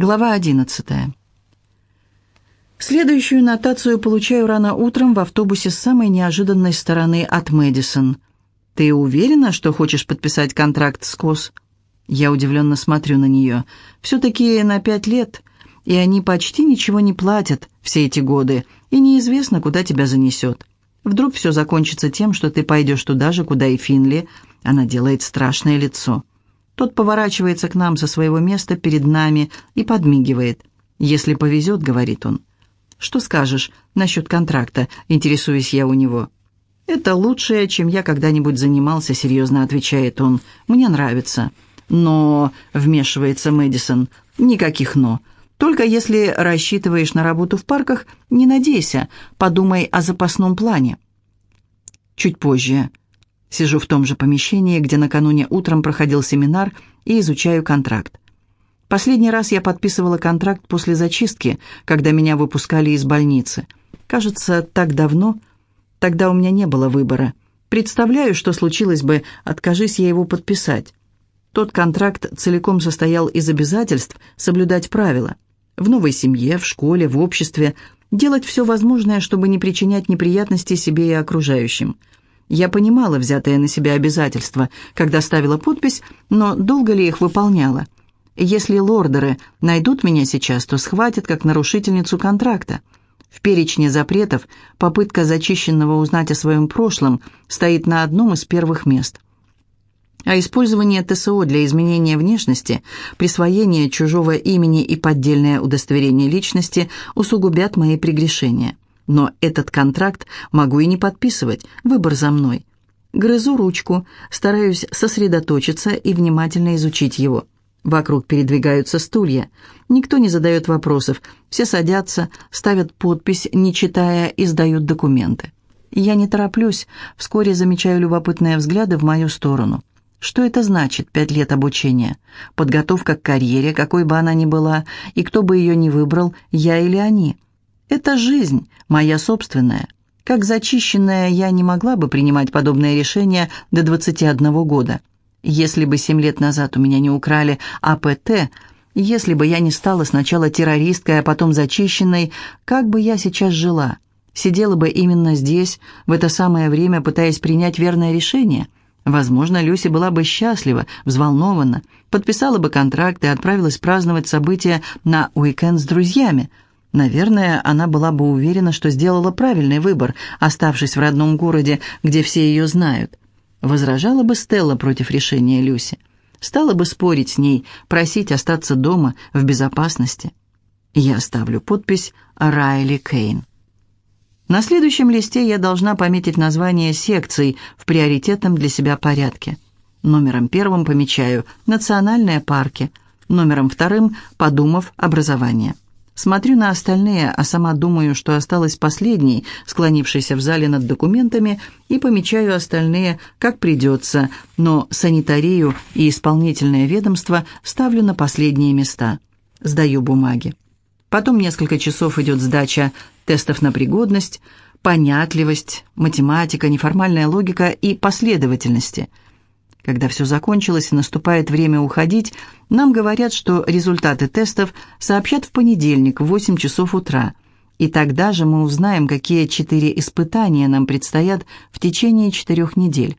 Глава 11. Следующую нотацию получаю рано утром в автобусе с самой неожиданной стороны от Мэдисон. «Ты уверена, что хочешь подписать контракт с КОС?» Я удивленно смотрю на нее. «Все-таки на пять лет, и они почти ничего не платят все эти годы, и неизвестно, куда тебя занесет. Вдруг все закончится тем, что ты пойдешь туда же, куда и Финли». Она делает страшное лицо. Тот поворачивается к нам со своего места перед нами и подмигивает. «Если повезет», — говорит он. «Что скажешь насчет контракта?» — интересуюсь я у него. «Это лучшее, чем я когда-нибудь занимался», — серьезно отвечает он. «Мне нравится». «Но», — вмешивается Мэдисон, — «никаких «но». Только если рассчитываешь на работу в парках, не надейся, подумай о запасном плане. Чуть позже. Сижу в том же помещении, где накануне утром проходил семинар и изучаю контракт. Последний раз я подписывала контракт после зачистки, когда меня выпускали из больницы. Кажется, так давно. Тогда у меня не было выбора. Представляю, что случилось бы, откажись я его подписать. Тот контракт целиком состоял из обязательств соблюдать правила. В новой семье, в школе, в обществе. Делать все возможное, чтобы не причинять неприятностей себе и окружающим – я понимала взятые на себя обязательства, когда ставила подпись, но долго ли их выполняла? Если лордеры найдут меня сейчас, то схватят как нарушительницу контракта. В перечне запретов попытка зачищенного узнать о своем прошлом стоит на одном из первых мест. А использование ТСО для изменения внешности, присвоение чужого имени и поддельное удостоверение личности усугубят мои прегрешения. Но этот контракт могу и не подписывать, выбор за мной. Грызу ручку, стараюсь сосредоточиться и внимательно изучить его. Вокруг передвигаются стулья. Никто не задает вопросов. Все садятся, ставят подпись, не читая, и сдают документы. Я не тороплюсь, вскоре замечаю любопытные взгляды в мою сторону. Что это значит, пять лет обучения? Подготовка к карьере, какой бы она ни была, и кто бы ее ни выбрал, я или они – это жизнь, моя собственная. Как зачищенная, я не могла бы принимать подобное решение до 21 года. Если бы семь лет назад у меня не украли АПТ, если бы я не стала сначала террористкой, а потом зачищенной, как бы я сейчас жила? Сидела бы именно здесь, в это самое время, пытаясь принять верное решение? Возможно, Люси была бы счастлива, взволнована, подписала бы контракт и отправилась праздновать события на уикенд с друзьями – Наверное, она была бы уверена, что сделала правильный выбор, оставшись в родном городе, где все ее знают. Возражала бы Стелла против решения Люси. Стала бы спорить с ней, просить остаться дома в безопасности. Я ставлю подпись «Райли Кейн». На следующем листе я должна пометить название секций в приоритетном для себя порядке. Номером первым помечаю «Национальные парки», номером вторым «Подумав образование». Смотрю на остальные, а сама думаю, что осталась последней, склонившейся в зале над документами, и помечаю остальные, как придется, но санитарию и исполнительное ведомство ставлю на последние места. Сдаю бумаги. Потом несколько часов идет сдача тестов на пригодность, понятливость, математика, неформальная логика и последовательности – когда все закончилось и наступает время уходить, нам говорят, что результаты тестов сообщат в понедельник в 8 часов утра. И тогда же мы узнаем, какие четыре испытания нам предстоят в течение четырех недель.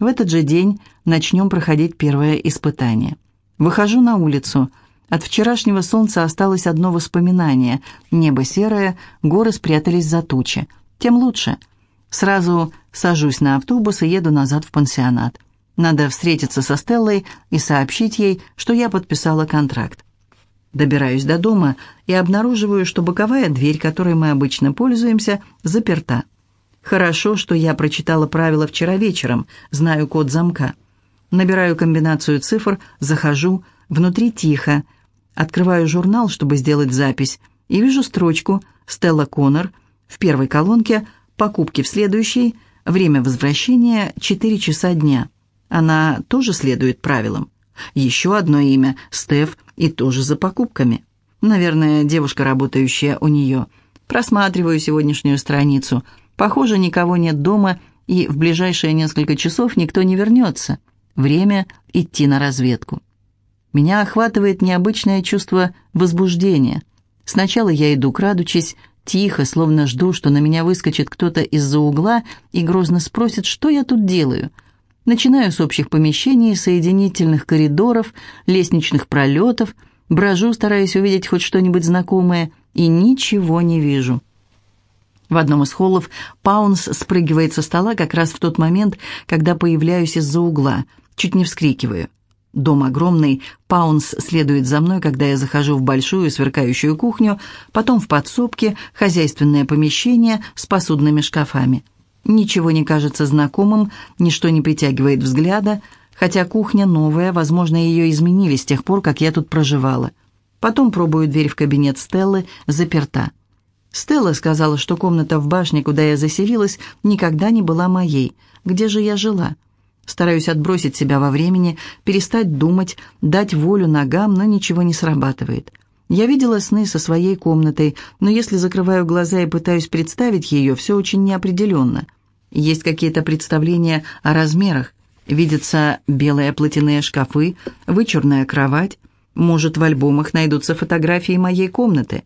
В этот же день начнем проходить первое испытание. Выхожу на улицу. От вчерашнего солнца осталось одно воспоминание. Небо серое, горы спрятались за тучи. Тем лучше. Сразу сажусь на автобус и еду назад в пансионат. Надо встретиться со Стеллой и сообщить ей, что я подписала контракт. Добираюсь до дома и обнаруживаю, что боковая дверь, которой мы обычно пользуемся, заперта. Хорошо, что я прочитала правила вчера вечером, знаю код замка. Набираю комбинацию цифр, захожу, внутри тихо. Открываю журнал, чтобы сделать запись, и вижу строчку «Стелла Коннор» в первой колонке, покупки в следующей, время возвращения 4 часа дня. Она тоже следует правилам. Еще одно имя – Стеф, и тоже за покупками. Наверное, девушка, работающая у нее. Просматриваю сегодняшнюю страницу. Похоже, никого нет дома, и в ближайшие несколько часов никто не вернется. Время идти на разведку. Меня охватывает необычное чувство возбуждения. Сначала я иду, крадучись, тихо, словно жду, что на меня выскочит кто-то из-за угла и грозно спросит, что я тут делаю. Начинаю с общих помещений, соединительных коридоров, лестничных пролетов, брожу, стараясь увидеть хоть что-нибудь знакомое, и ничего не вижу. В одном из холлов Паунс спрыгивает со стола как раз в тот момент, когда появляюсь из-за угла, чуть не вскрикиваю. Дом огромный, Паунс следует за мной, когда я захожу в большую сверкающую кухню, потом в подсобке, хозяйственное помещение с посудными шкафами. Ничего не кажется знакомым, ничто не притягивает взгляда, хотя кухня новая, возможно, ее изменили с тех пор, как я тут проживала. Потом пробую дверь в кабинет Стеллы, заперта. Стелла сказала, что комната в башне, куда я заселилась, никогда не была моей. Где же я жила? Стараюсь отбросить себя во времени, перестать думать, дать волю ногам, но ничего не срабатывает. Я видела сны со своей комнатой, но если закрываю глаза и пытаюсь представить ее, все очень неопределенно. Есть какие-то представления о размерах. Видятся белые платяные шкафы, вычурная кровать. Может, в альбомах найдутся фотографии моей комнаты.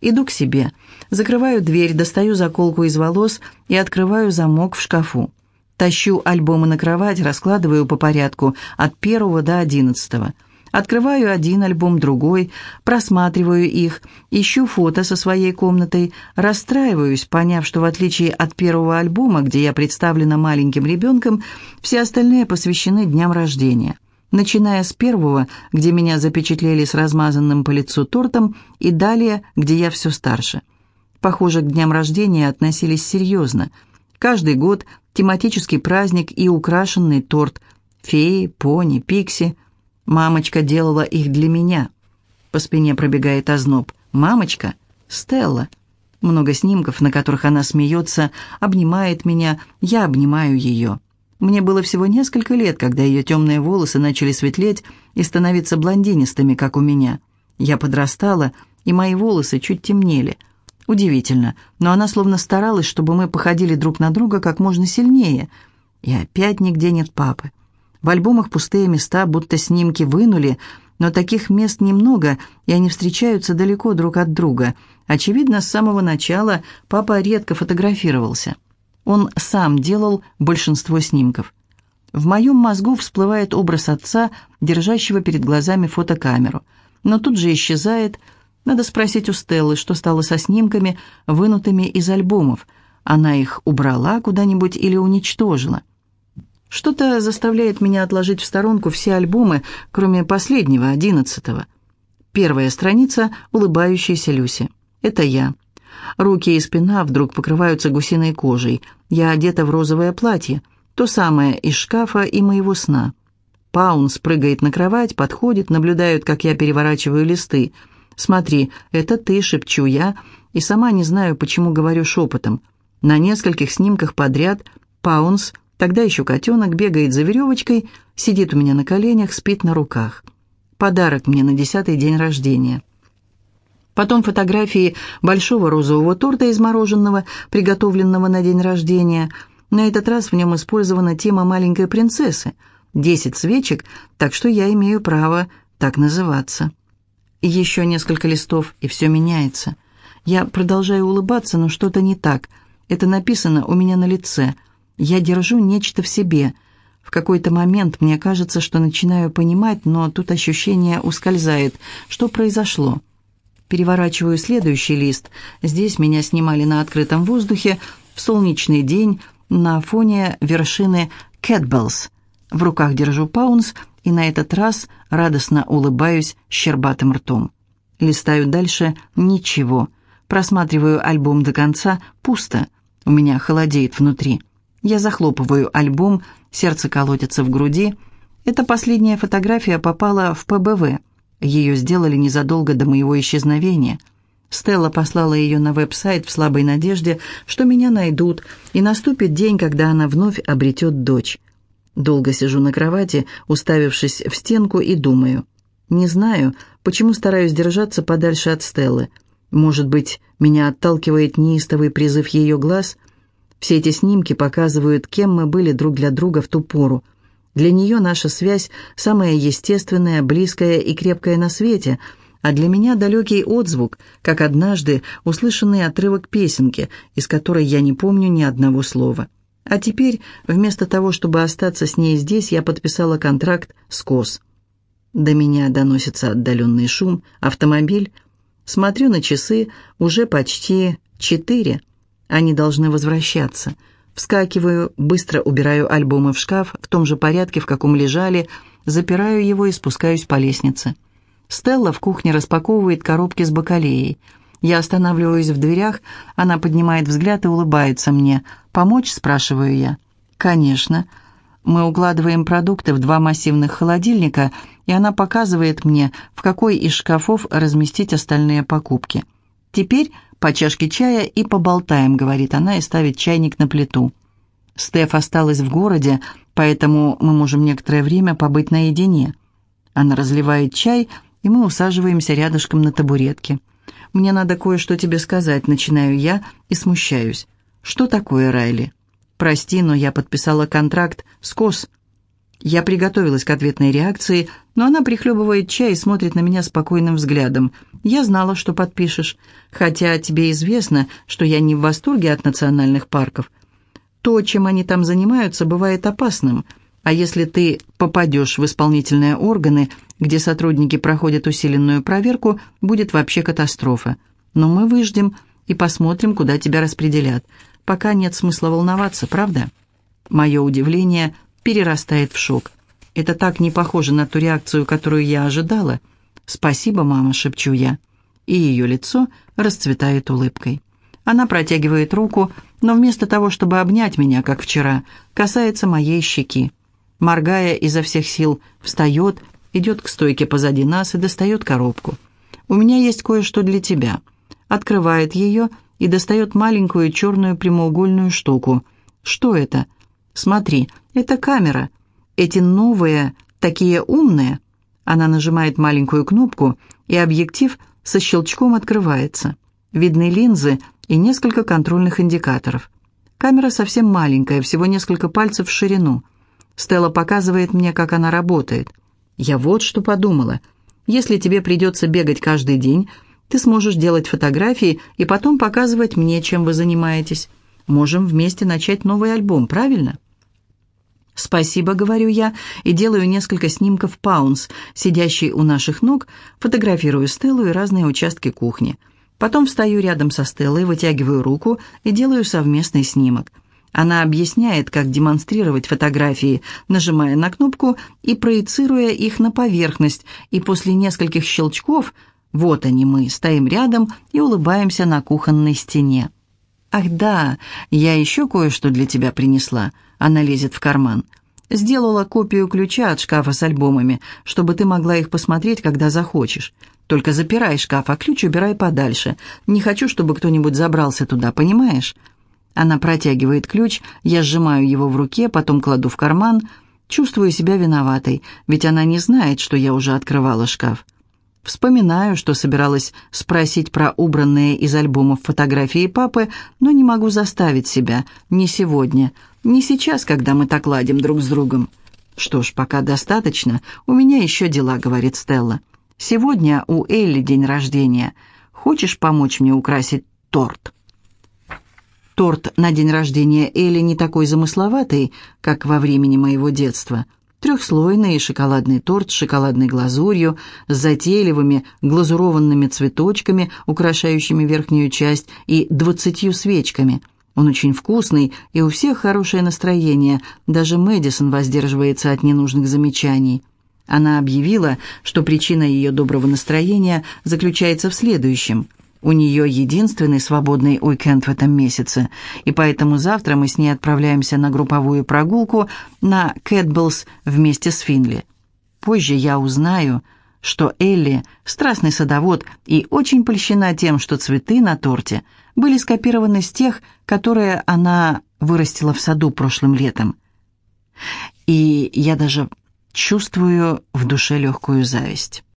Иду к себе, закрываю дверь, достаю заколку из волос и открываю замок в шкафу. Тащу альбомы на кровать, раскладываю по порядку от первого до одиннадцатого. Открываю один альбом, другой, просматриваю их, ищу фото со своей комнатой, расстраиваюсь, поняв, что в отличие от первого альбома, где я представлена маленьким ребенком, все остальные посвящены дням рождения. Начиная с первого, где меня запечатлели с размазанным по лицу тортом, и далее, где я все старше. Похоже, к дням рождения относились серьезно – Каждый год тематический праздник и украшенный торт. Феи, пони, пикси. Мамочка делала их для меня. По спине пробегает озноб. Мамочка? Стелла. Много снимков, на которых она смеется, обнимает меня, я обнимаю ее. Мне было всего несколько лет, когда ее темные волосы начали светлеть и становиться блондинистыми, как у меня. Я подрастала, и мои волосы чуть темнели – Удивительно, но она словно старалась, чтобы мы походили друг на друга как можно сильнее. И опять нигде нет папы. В альбомах пустые места, будто снимки вынули, но таких мест немного, и они встречаются далеко друг от друга. Очевидно, с самого начала папа редко фотографировался. Он сам делал большинство снимков. В моем мозгу всплывает образ отца, держащего перед глазами фотокамеру, но тут же исчезает – надо спросить у Стеллы, что стало со снимками, вынутыми из альбомов. Она их убрала куда-нибудь или уничтожила? Что-то заставляет меня отложить в сторонку все альбомы, кроме последнего, одиннадцатого. Первая страница — улыбающаяся Люси. Это я. Руки и спина вдруг покрываются гусиной кожей. Я одета в розовое платье, то самое из шкафа и моего сна. Паунс прыгает на кровать, подходит, наблюдает, как я переворачиваю листы — «Смотри, это ты», — шепчу я, и сама не знаю, почему говорю шепотом. На нескольких снимках подряд Паунс, тогда еще котенок, бегает за веревочкой, сидит у меня на коленях, спит на руках. Подарок мне на десятый день рождения. Потом фотографии большого розового торта из мороженого, приготовленного на день рождения. На этот раз в нем использована тема маленькой принцессы. Десять свечек, так что я имею право так называться. Еще несколько листов, и все меняется. Я продолжаю улыбаться, но что-то не так. Это написано у меня на лице. Я держу нечто в себе. В какой-то момент мне кажется, что начинаю понимать, но тут ощущение ускользает. Что произошло? Переворачиваю следующий лист. Здесь меня снимали на открытом воздухе в солнечный день на фоне вершины Кэтбеллс. В руках держу паунс — и на этот раз радостно улыбаюсь щербатым ртом. Листаю дальше – ничего. Просматриваю альбом до конца – пусто. У меня холодеет внутри. Я захлопываю альбом, сердце колотится в груди. Эта последняя фотография попала в ПБВ. Ее сделали незадолго до моего исчезновения. Стелла послала ее на веб-сайт в слабой надежде, что меня найдут, и наступит день, когда она вновь обретет дочь. Долго сижу на кровати, уставившись в стенку, и думаю. Не знаю, почему стараюсь держаться подальше от Стеллы. Может быть, меня отталкивает неистовый призыв ее глаз? Все эти снимки показывают, кем мы были друг для друга в ту пору. Для нее наша связь самая естественная, близкая и крепкая на свете, а для меня далекий отзвук, как однажды услышанный отрывок песенки, из которой я не помню ни одного слова. А теперь, вместо того, чтобы остаться с ней здесь, я подписала контракт с КОС. До меня доносится отдаленный шум, автомобиль. Смотрю на часы, уже почти четыре. Они должны возвращаться. Вскакиваю, быстро убираю альбомы в шкаф, в том же порядке, в каком лежали, запираю его и спускаюсь по лестнице. Стелла в кухне распаковывает коробки с бакалеей. Я останавливаюсь в дверях, она поднимает взгляд и улыбается мне. «Помочь?» – спрашиваю я. «Конечно». Мы укладываем продукты в два массивных холодильника, и она показывает мне, в какой из шкафов разместить остальные покупки. «Теперь по чашке чая и поболтаем», — говорит она и ставит чайник на плиту. Стеф осталась в городе, поэтому мы можем некоторое время побыть наедине. Она разливает чай, и мы усаживаемся рядышком на табуретке. «Мне надо кое-что тебе сказать», — начинаю я и смущаюсь. «Что такое, Райли?» «Прости, но я подписала контракт с КОС». Я приготовилась к ответной реакции, но она прихлебывает чай и смотрит на меня спокойным взглядом. «Я знала, что подпишешь. Хотя тебе известно, что я не в восторге от национальных парков. То, чем они там занимаются, бывает опасным. А если ты попадешь в исполнительные органы, где сотрудники проходят усиленную проверку, будет вообще катастрофа. Но мы выждем и посмотрим, куда тебя распределят пока нет смысла волноваться, правда? Мое удивление перерастает в шок. Это так не похоже на ту реакцию, которую я ожидала. «Спасибо, мама», — шепчу я. И ее лицо расцветает улыбкой. Она протягивает руку, но вместо того, чтобы обнять меня, как вчера, касается моей щеки. Моргая изо всех сил, встает, идет к стойке позади нас и достает коробку. «У меня есть кое-что для тебя». Открывает ее и достает маленькую черную прямоугольную штуку. Что это? Смотри, это камера. Эти новые, такие умные. Она нажимает маленькую кнопку, и объектив со щелчком открывается. Видны линзы и несколько контрольных индикаторов. Камера совсем маленькая, всего несколько пальцев в ширину. Стелла показывает мне, как она работает. Я вот что подумала. Если тебе придется бегать каждый день, ты сможешь делать фотографии и потом показывать мне, чем вы занимаетесь. Можем вместе начать новый альбом, правильно?» «Спасибо», — говорю я, и делаю несколько снимков Паунс, сидящий у наших ног, фотографирую Стеллу и разные участки кухни. Потом встаю рядом со Стеллой, вытягиваю руку и делаю совместный снимок. Она объясняет, как демонстрировать фотографии, нажимая на кнопку и проецируя их на поверхность, и после нескольких щелчков — вот они мы, стоим рядом и улыбаемся на кухонной стене. «Ах да, я еще кое-что для тебя принесла». Она лезет в карман. «Сделала копию ключа от шкафа с альбомами, чтобы ты могла их посмотреть, когда захочешь. Только запирай шкаф, а ключ убирай подальше. Не хочу, чтобы кто-нибудь забрался туда, понимаешь?» Она протягивает ключ, я сжимаю его в руке, потом кладу в карман. Чувствую себя виноватой, ведь она не знает, что я уже открывала шкаф. Вспоминаю, что собиралась спросить про убранные из альбомов фотографии папы, но не могу заставить себя. Не сегодня, не сейчас, когда мы так ладим друг с другом. «Что ж, пока достаточно. У меня еще дела», — говорит Стелла. «Сегодня у Элли день рождения. Хочешь помочь мне украсить торт?» Торт на день рождения Элли не такой замысловатый, как во времени моего детства — Трехслойный шоколадный торт с шоколадной глазурью, с затейливыми глазурованными цветочками, украшающими верхнюю часть, и двадцатью свечками. Он очень вкусный, и у всех хорошее настроение, даже Мэдисон воздерживается от ненужных замечаний. Она объявила, что причина ее доброго настроения заключается в следующем – у нее единственный свободный уикенд в этом месяце, и поэтому завтра мы с ней отправляемся на групповую прогулку на Кэтблс вместе с Финли. Позже я узнаю, что Элли – страстный садовод и очень польщена тем, что цветы на торте были скопированы с тех, которые она вырастила в саду прошлым летом. И я даже чувствую в душе легкую зависть.